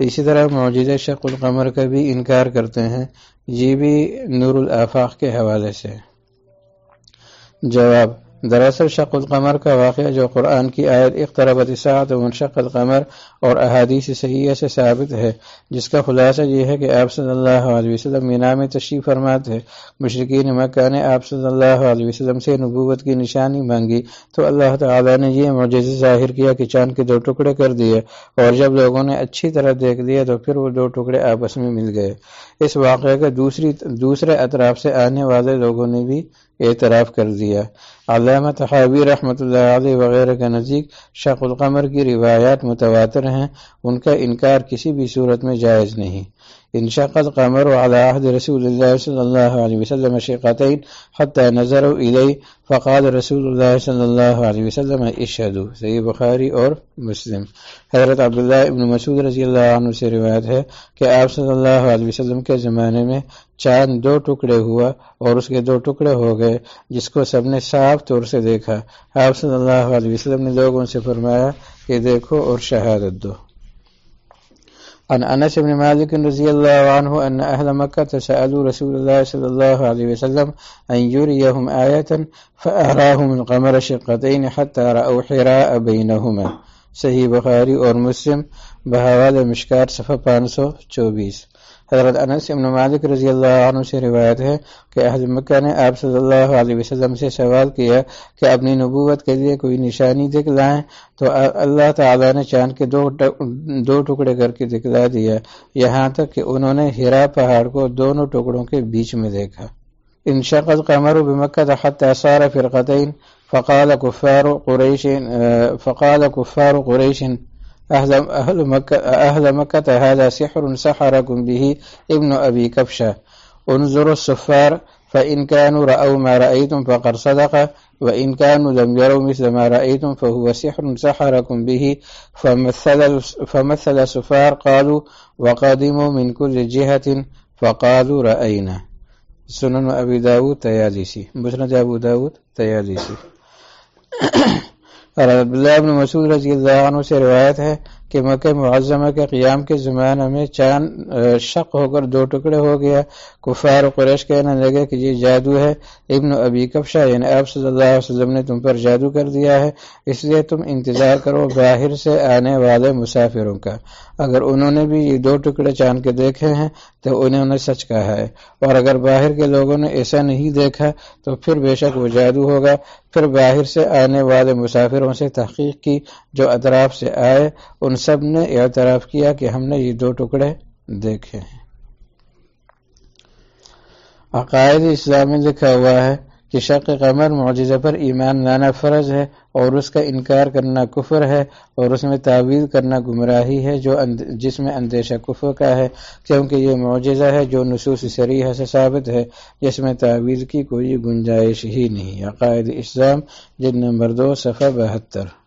اسی طرح معجزہ شق القمر کا بھی انکار کرتے ہیں۔ یہ بھی نور الافاق کے حوالے سے۔ جواب دراصل شق القمر کا واقعہ جو قرآن کی آیت اختربت ساعت منشق القمر اور احادیث صحیح سے ثابت ہے، جس کا خلاصہ یہ ہے کہ آپ صلی اللہ علیہ وسلم مینا میں تشریف فرمات ہے مشرقین مکہ نے آپ صلی اللہ علیہ وسلم سے نبوت کی نشانی مانگی تو اللہ تعالیٰ نے یہ معجزہ ظاہر کیا کہ چاند کے دو ٹکڑے کر دیے اور جب لوگوں نے اچھی طرح دیکھ لیا تو پھر وہ دو ٹکڑے آپس میں مل گئے۔ اس واقعے کا دوسری، دوسرے اطراف سے آنے والے لوگوں نے بھی اعتراف کر دیا۔ علامہ تحابی رحمۃ اللہ علیہ وغیرہ کے نزدیک شق القمر کی روایات متواتر ہیں، ان کا انکار کسی بھی صورت میں جائز نہیں۔ انشق القمر وعلى عهد رسول الله صلى الله عليه وسلم شقتين حتى نظروا إليه، فقال رسول الله صلى الله عليه وسلم، اشهدوا. صحیح بخاری اور مسلم۔ حضرت عبداللہ ابن مسعود رضی اللہ عنہ سے روایت ہے کہ آپ صلی اللہ علیہ وسلم کے زمانے میں چاند دو ٹکڑے ہوا اور اس کے دو ٹکڑے ہو گئے، جس کو سب نے صاف طور سے دیکھا۔ آپ صلی اللہ علیہ وسلم نے لوگوں سے فرمایا کہ دیکھو اور شہادت دو۔ عن انس بن مالك رضي الله عنه ان اهل مكه سألوا رسول الله صلى الله عليه وسلم ان يريهم ايه فاراهم القمر شقتين حتى راوا حراء بينهما صحیح بخاری اور مسلم بحوالہ مشکار صفحہ پانچ سو چوبیس. حضرت انس ابن مالک رضی اللہ عنہ سے روایت ہے کہ اہل مکہ نے آپ صلی اللہ علیہ وسلم سے سوال کیا کہ اپنی نبوت کے لیے کوئی نشانی دکھلائیں تو اللہ تعالی نے چاند کے دو دو ٹکڑے کر کے دکھلا دیا یہاں تک کہ انہوں نے ہرا پہاڑ کو دونوں ٹکڑوں کے بیچ میں دیکھا۔ ان شقت قمر بمکہ حتى صار فرقتين فقال كفار قريش فقال كفار قريش أهل مكة, أهل مكة هذا سحر سحركم به ابن أبي كبشة. انظروا السفار فإن كانوا رأوا ما رأيتم فقد صدق وإن كانوا لم يروا مثل ما رأيتم فهو سحر سحركم به. فمثل, فمثل السفار قالوا وقادموا من كل جهة فقالوا رأينا. سنن أبي داود تياليسي مسند أبو داود تياليسي اور عبداللہ ابن مسعود رضی اللہ عنہ سے روایت ہے کہ مکہ معظمہ کے قیام کے زمانہ میں چاند شق ہو کر دو ٹکڑے ہو گیا۔ کفار و قریش کہنے لگے کہ یہ جادو ہے، ابن ابی کفشا یعنی آپ صلی اللہ علیہ وسلم نے تم پر جادو کر دیا ہے، اس لیے تم انتظار کرو باہر سے آنے والے مسافروں کا۔ اگر انہوں نے بھی یہ دو ٹکڑے چاند کے دیکھے ہیں، تو انہوں نے سچ کہا ہے۔ اور اگر باہر کے لوگوں نے ایسا نہیں دیکھا، تو پھر بے شک وہ جادو ہوگا۔ پھر باہر سے آنے والے مسافروں سے تحقیق کی جو اطراف سے آئے، ان سب نے اعتراف کیا کہ ہم نے یہ دو ٹکڑے دیکھے ہیں۔ عقائد اسلامی لکھا ہوا ہے کہ شق قمر معجزہ پر ایمان لانا فرض ہے اور اس کا انکار کرنا کفر ہے اور اس میں تعویل کرنا گمراہی ہے جو جس میں اندیشہ کفر کا ہے، کیونکہ یہ معجزہ ہے جو نصوص سریح سے ثابت ہے، جس میں تعویل کی کوئی گنجائش ہی نہیں۔ عقائد اسلام جن نمبر دو، صفحہ بہتر۔